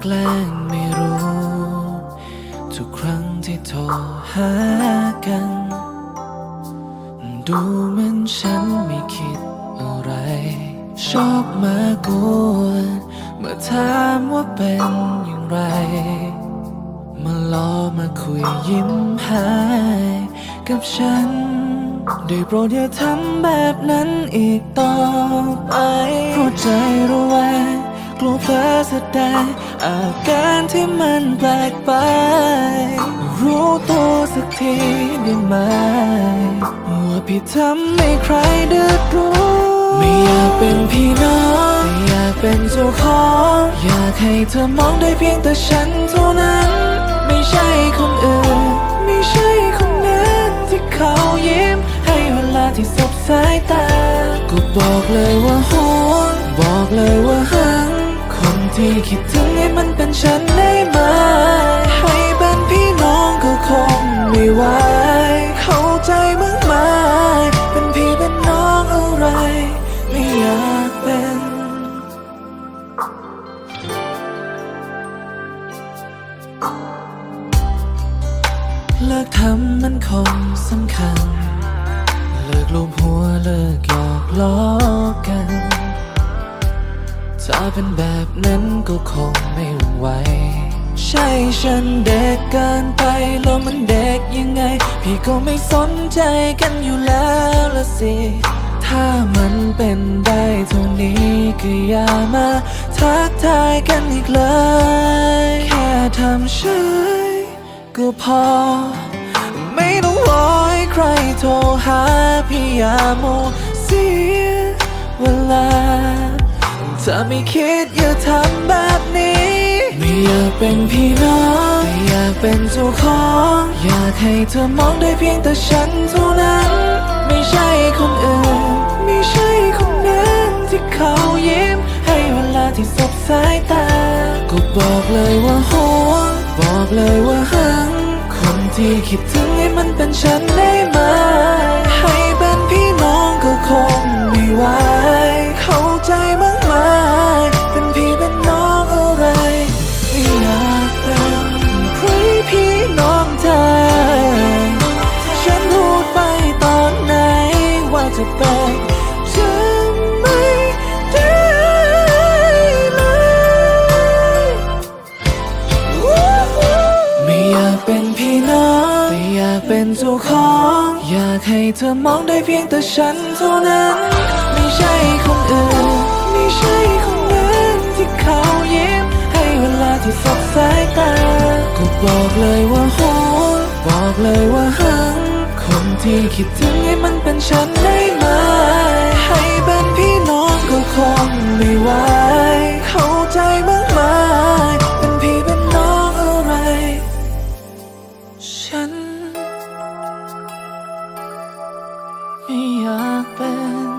แกล้งไม่รู้ ทุกครั้งที่โทรหากัน ดูเหมือนฉันไม่คิดอะไร ชอบมากวนเมื่อถามว่าเป็นอย่างไร มาล้อมาคุยยิ้มหายกับฉันได้โปรดอย่าทำแบบนั้นอีกต่อไปเพราะใจระแวง กลัวเพ้อแสดงอาการที่มันแปลกไป รู้ตัวสักทีได้ไหมว่าพี่ทำให้ใครเดือดร้อนไม่อยากเป็นพี่น้องไม่อยากเป็นเจ้าของอยากให้เธอมองได้เพียงแต่ฉันเท่านั้น ไม่ใช่คนอื่น ไม่ใช่คนนั้นที่เขายิ้ม ให้เวลาที่สบสายตา ก็บอกเลยว่าีคิดถึงให้มันเป็นฉันได้ไหมให้เป็นพี่น้องก็คงไม่ไหวเข้าใจมากมายเป็นพี่เป็นน้องอะไร ไม่อยากเป็นเลิกทำมันคงสำคัญ เลิกลูบหัวเลิกหยอกล้อกัน ถ้าเป็นแบบนั้นก็คงไม่ไหว ใช่ฉันเด็กเกินไปแล้วมันเด็กยังไง พี่ก็ไม่สนใจกันอยู่แล้วละสิ ถ้ามันเป็นได้เท่านี้ก็อย่ามาทักทายกันอีกเลย แค่ทำใช่ก็พอ ไม่ต้องรอให้ใครโทรหาพี่อย่าโม ถ้าไม่คิดอย่าทำแบบนี้ ไม่อยากเป็นพี่น้องไม่อยากเป็นเจ้าของ อยากให้เธอมองได้เพียงแต่ฉันเท่านั้น ไม่ใช่คนอื่น ไม่ใช่คนนั้นที่เขายิ้ม ให้เวลาที่สบสายตา ก็บอกเลยว่าห่วง บอกเลยว่าหัง คนที่คิดถึงให้มันเป็นฉันได้ไหม น้องเธอ ฉันพูดไปตอนไหนว่าจะเป็นจะไม่ได้เลยไม่อยากเป็นพี่น้องไม่อยากเป็นเจ้าของ อยากให้เธอมองได้เพียงแต่ฉันเท่านั้น ไม่ใช่คนอื่น ไม่ใช่คนนั้นที่เขายิ้มให้เวลาที่สบสายตา ก็บอกเลยว่าห่วงบอก เลยว่าหังคนที่คิดถึงให้มันเป็นฉันได้ไหม ให้เป็นพี่น้องก็คงไม่ไหวเข้าใจมากมายเป็นพี่เป็นน้องอะไร ฉัน ไม่อยากเป็น